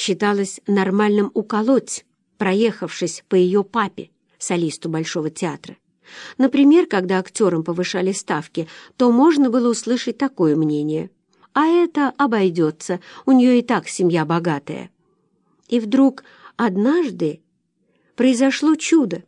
считалось нормальным уколоть, проехавшись по ее папе, солисту Большого театра. Например, когда актерам повышали ставки, то можно было услышать такое мнение. А это обойдется, у нее и так семья богатая. И вдруг однажды произошло чудо.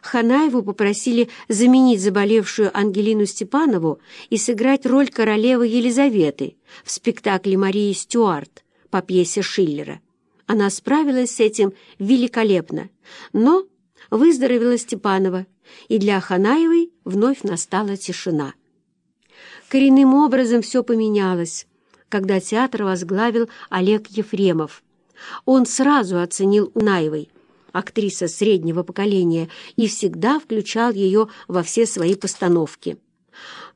Ханаеву попросили заменить заболевшую Ангелину Степанову и сыграть роль королевы Елизаветы в спектакле Марии Стюарт по пьесе Шиллера. Она справилась с этим великолепно, но выздоровела Степанова, и для Ханаевой вновь настала тишина. Коренным образом все поменялось, когда театр возглавил Олег Ефремов. Он сразу оценил Унаевой, актриса среднего поколения, и всегда включал ее во все свои постановки.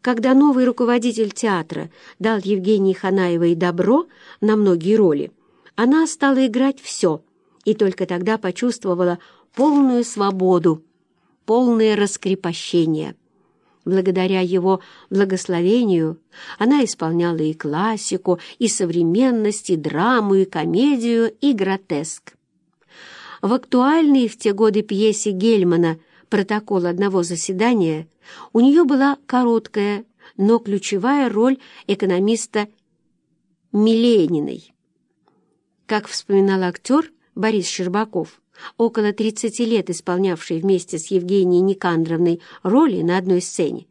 Когда новый руководитель театра дал Евгении Ханаевой добро на многие роли, она стала играть все, и только тогда почувствовала полную свободу, полное раскрепощение. Благодаря его благословению она исполняла и классику, и современность, и драму, и комедию, и гротеск. В актуальной в те годы пьесе Гельмана «Протокол одного заседания» у нее была короткая, но ключевая роль экономиста Милениной. Как вспоминал актер Борис Щербаков, около 30 лет исполнявший вместе с Евгенией Никандровной роли на одной сцене,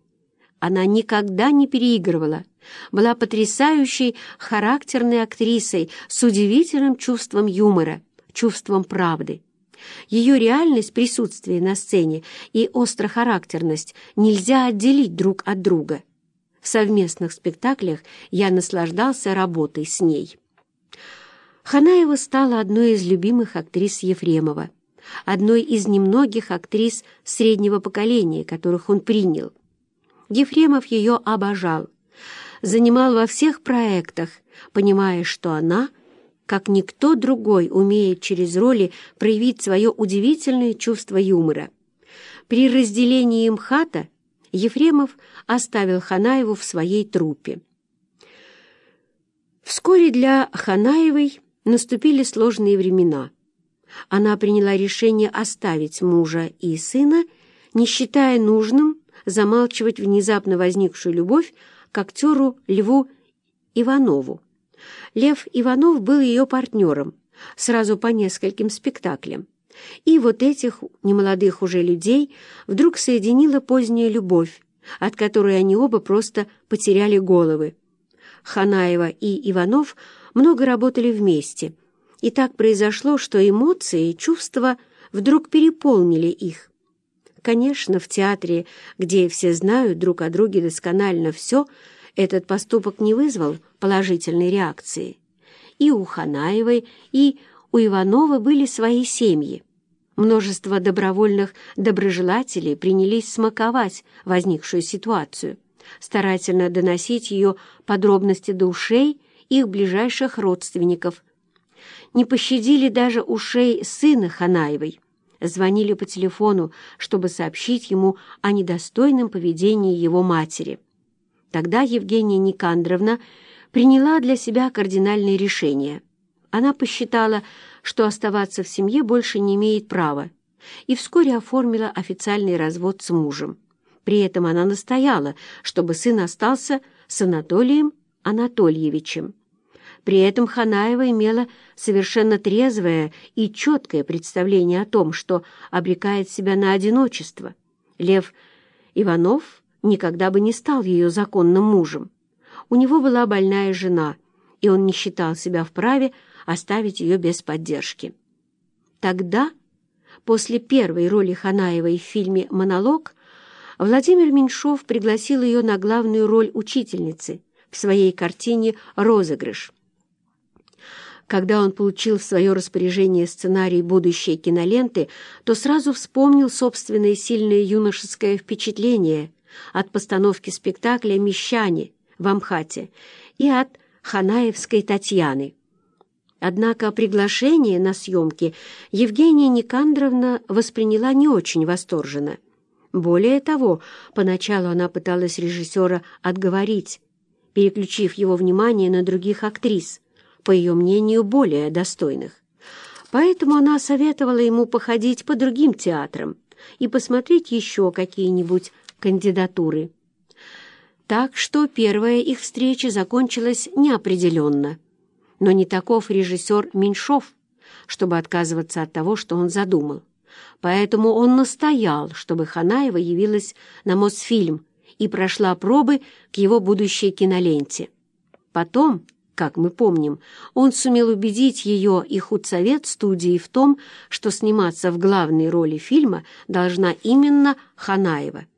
она никогда не переигрывала, была потрясающей характерной актрисой с удивительным чувством юмора, чувством правды. Ее реальность присутствия на сцене и острохарактерность нельзя отделить друг от друга. В совместных спектаклях я наслаждался работой с ней. Ханаева стала одной из любимых актрис Ефремова, одной из немногих актрис среднего поколения, которых он принял. Ефремов ее обожал, занимал во всех проектах, понимая, что она, как никто другой, умеет через роли проявить свое удивительное чувство юмора. При разделении МХАТа Ефремов оставил Ханаеву в своей труппе. Вскоре для Ханаевой Наступили сложные времена. Она приняла решение оставить мужа и сына, не считая нужным замалчивать внезапно возникшую любовь к актеру Льву Иванову. Лев Иванов был ее партнером сразу по нескольким спектаклям. И вот этих немолодых уже людей вдруг соединила поздняя любовь, от которой они оба просто потеряли головы. Ханаева и Иванов много работали вместе, и так произошло, что эмоции и чувства вдруг переполнили их. Конечно, в театре, где все знают друг о друге досконально все, этот поступок не вызвал положительной реакции. И у Ханаевой, и у Иванова были свои семьи. Множество добровольных доброжелателей принялись смаковать возникшую ситуацию, старательно доносить ее подробности до ушей их ближайших родственников. Не пощадили даже ушей сына Ханаевой. Звонили по телефону, чтобы сообщить ему о недостойном поведении его матери. Тогда Евгения Никандровна приняла для себя кардинальное решение. Она посчитала, что оставаться в семье больше не имеет права, и вскоре оформила официальный развод с мужем. При этом она настояла, чтобы сын остался с Анатолием Анатольевичем. При этом Ханаева имела совершенно трезвое и четкое представление о том, что обрекает себя на одиночество. Лев Иванов никогда бы не стал ее законным мужем. У него была больная жена, и он не считал себя вправе оставить ее без поддержки. Тогда, после первой роли Ханаевой в фильме «Монолог», Владимир Меньшов пригласил ее на главную роль учительницы в своей картине «Розыгрыш». Когда он получил в свое распоряжение сценарий будущей киноленты, то сразу вспомнил собственное сильное юношеское впечатление от постановки спектакля «Мещане» в Амхате и от Ханаевской Татьяны. Однако приглашение на съемки Евгения Никандровна восприняла не очень восторженно. Более того, поначалу она пыталась режиссера отговорить, переключив его внимание на других актрис – по ее мнению, более достойных. Поэтому она советовала ему походить по другим театрам и посмотреть еще какие-нибудь кандидатуры. Так что первая их встреча закончилась неопределенно. Но не таков режиссер Меньшов, чтобы отказываться от того, что он задумал. Поэтому он настоял, чтобы Ханаева явилась на Мосфильм и прошла пробы к его будущей киноленте. Потом, как мы помним, он сумел убедить ее и худсовет студии в том, что сниматься в главной роли фильма должна именно Ханаева –